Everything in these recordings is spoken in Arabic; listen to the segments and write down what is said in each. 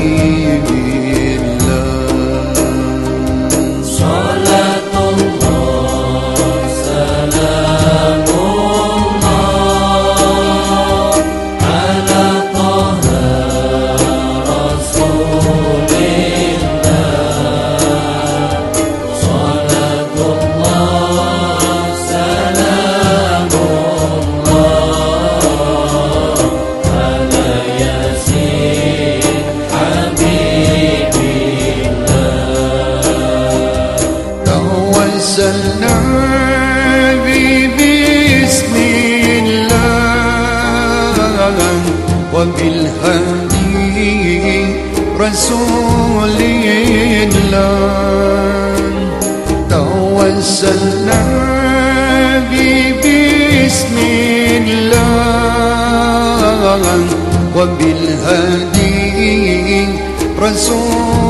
You. رسول الله توسلنا بسم الله وبالهدي رسول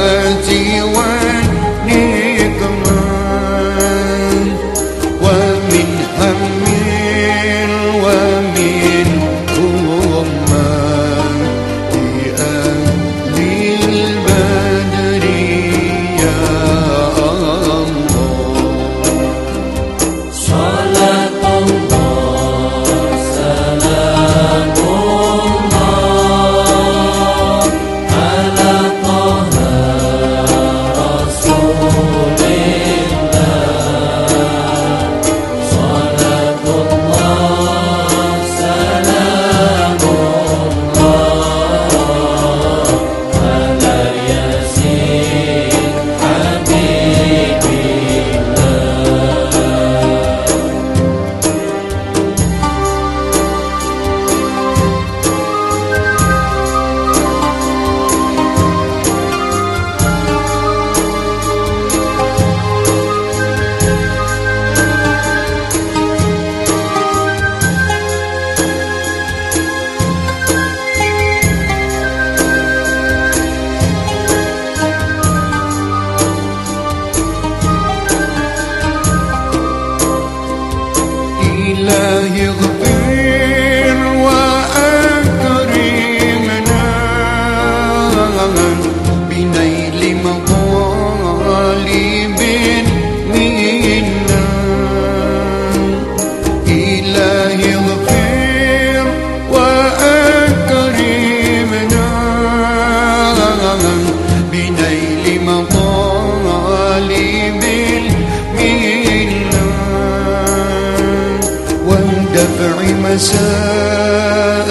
مساءة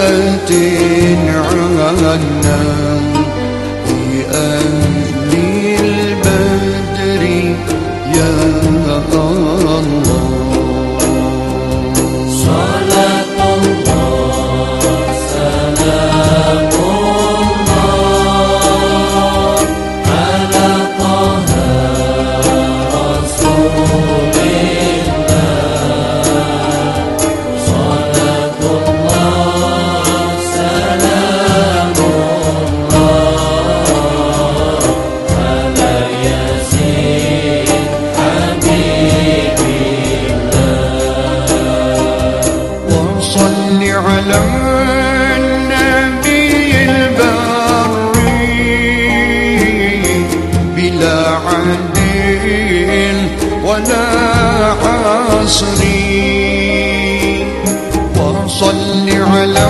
حصر وصل على